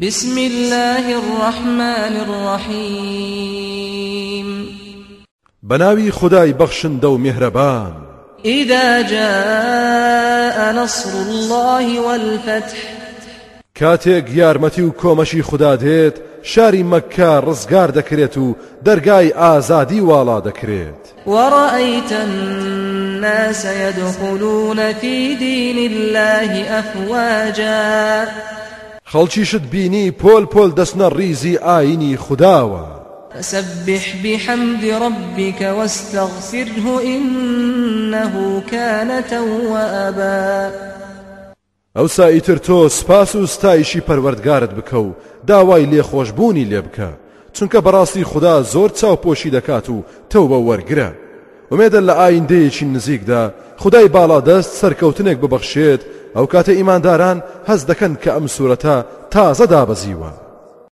بسم الله الرحمن الرحيم بناوي خداي بخشن دو مهربان إذا جاء نصر الله والفتح كاتيك يارمتي وكومشي خدا ديت شاری مەکە ڕزگار دەکرێت و دەرگای ئازادی واڵا دەکرێت وەڕئیتەن ناسەدخلونە في دین الله ئەفواجە. خەڵکیشت بینی پۆل پۆل دەستنە ڕیزی ئاینی خودداوە فسبح بحمد ربك واستغفره إنه كان توابا ئەو سائیتر تۆ سپاس و ستایشی پەروەردگارت بکە و داوای لێخۆشببوونی لێ بکە چونکە بەڕاستی خوددا زۆر چاوپۆشی دەکات و تەو بە وەرگرە ومێدە لە ئایندەیەکی نزیکدا خدای باڵا دەست سەرکەوتنێک ببەخشێت ئەو کاتە ئیمانداران هەز دەکەن کە ئەم سوورەتە تازە دابەزیوە.